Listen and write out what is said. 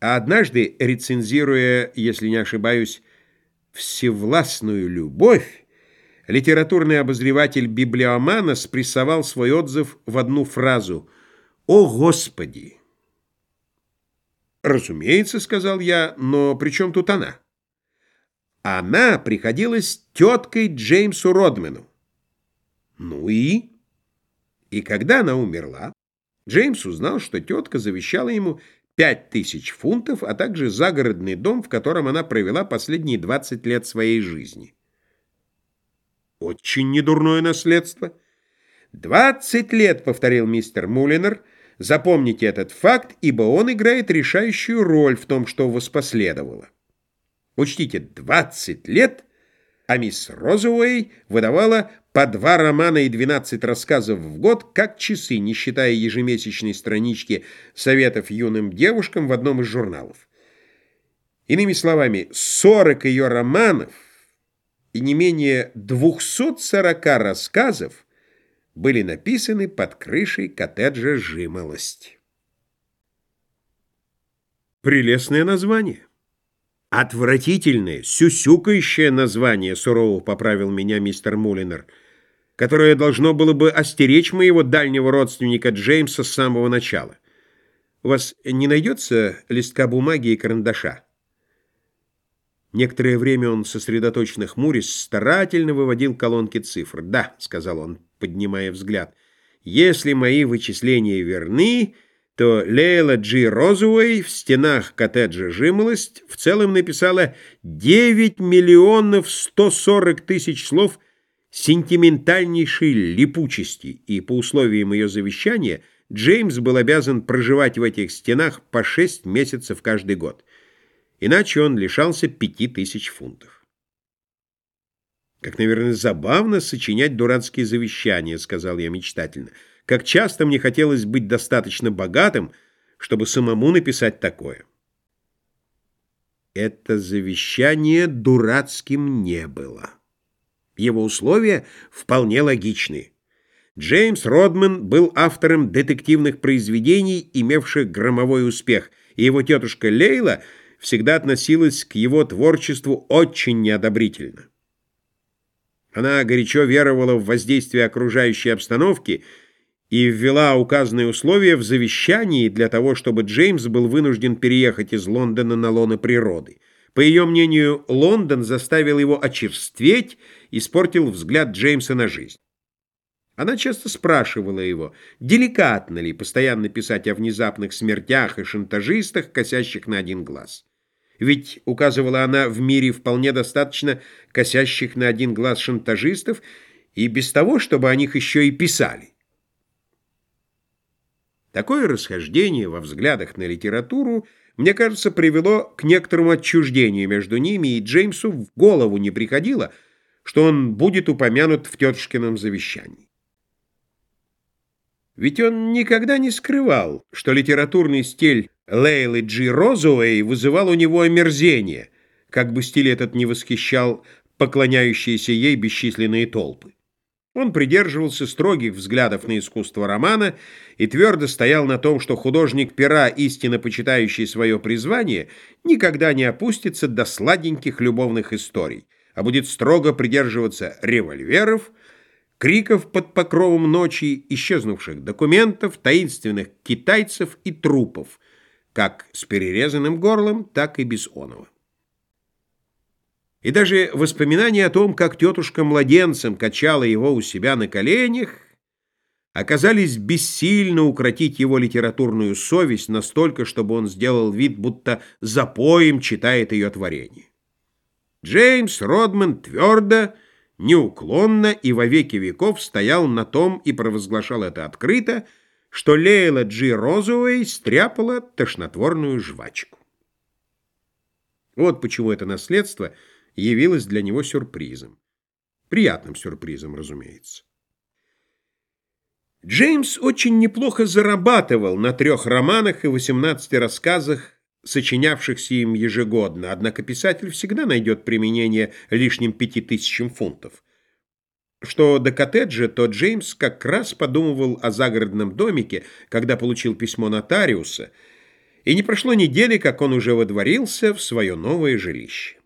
А однажды, рецензируя, если не ошибаюсь, «Всевластную любовь», литературный обозреватель Библиомана спрессовал свой отзыв в одну фразу «О, Господи!». «Разумеется», — сказал я, — «но при чем тут она?» Она приходилась теткой Джеймсу Родмену. Ну и? И когда она умерла, Джеймс узнал, что тетка завещала ему пять тысяч фунтов, а также загородный дом, в котором она провела последние 20 лет своей жизни. Очень недурное наследство. «Двадцать лет», — повторил мистер Мулинер, — «запомните этот факт, ибо он играет решающую роль в том, что воспоследовало». Учтите, 20 лет, а мисс Розуэй выдавала по два романа и 12 рассказов в год, как часы, не считая ежемесячной странички советов юным девушкам в одном из журналов. Иными словами, 40 ее романов и не менее 240 рассказов были написаны под крышей коттеджа «Жимолость». Прелестное название. Отвратительное, сюсюкающее название, сурово поправил меня мистер Мулинер, которое должно было бы остеречь моего дальнего родственника Джеймса с самого начала. У вас не найдется листка бумаги и карандаша? Некоторое время он сосредоточенно хмурясь старательно выводил колонки цифр. «Да», — сказал он, поднимая взгляд, — «если мои вычисления верны...» то Лейла Джи Розуэй в стенах коттеджа «Жимолость» в целом написала 9 миллионов 140 тысяч слов сентиментальнейшей липучести, и по условиям ее завещания Джеймс был обязан проживать в этих стенах по 6 месяцев каждый год. Иначе он лишался 5 тысяч фунтов. «Как, наверное, забавно сочинять дурацкие завещания», — сказал я мечтательно. Как часто мне хотелось быть достаточно богатым, чтобы самому написать такое. Это завещание дурацким не было. Его условия вполне логичны. Джеймс Родман был автором детективных произведений, имевших громовой успех, и его тетушка Лейла всегда относилась к его творчеству очень неодобрительно. Она горячо веровала в воздействие окружающей обстановки – и ввела указанные условия в завещании для того, чтобы Джеймс был вынужден переехать из Лондона на лоно природы. По ее мнению, Лондон заставил его очерстветь, испортил взгляд Джеймса на жизнь. Она часто спрашивала его, деликатно ли постоянно писать о внезапных смертях и шантажистах, косящих на один глаз. Ведь, указывала она, в мире вполне достаточно косящих на один глаз шантажистов, и без того, чтобы о них еще и писали. Такое расхождение во взглядах на литературу, мне кажется, привело к некоторому отчуждению между ними, и Джеймсу в голову не приходило, что он будет упомянут в тетушкином завещании. Ведь он никогда не скрывал, что литературный стиль Лейлы Джи Розуэй вызывал у него омерзение, как бы стиль этот не восхищал поклоняющиеся ей бесчисленные толпы. Он придерживался строгих взглядов на искусство романа и твердо стоял на том, что художник пера, истинно почитающий свое призвание, никогда не опустится до сладеньких любовных историй, а будет строго придерживаться револьверов, криков под покровом ночи, исчезнувших документов, таинственных китайцев и трупов, как с перерезанным горлом, так и без оного. И даже воспоминания о том, как тетушка младенцем качала его у себя на коленях, оказались бессильно укротить его литературную совесть настолько, чтобы он сделал вид, будто запоем читает ее творение. Джеймс Родман твердо, неуклонно и во веки веков стоял на том и провозглашал это открыто, что Лейла Джи Розуэй стряпала тошнотворную жвачку. Вот почему это наследство — явилась для него сюрпризом. Приятным сюрпризом, разумеется. Джеймс очень неплохо зарабатывал на трех романах и 18 рассказах, сочинявшихся им ежегодно, однако писатель всегда найдет применение лишним пяти тысячам фунтов. Что до коттеджа, то Джеймс как раз подумывал о загородном домике, когда получил письмо нотариуса – и не прошло недели, как он уже водворился в свое новое жилище.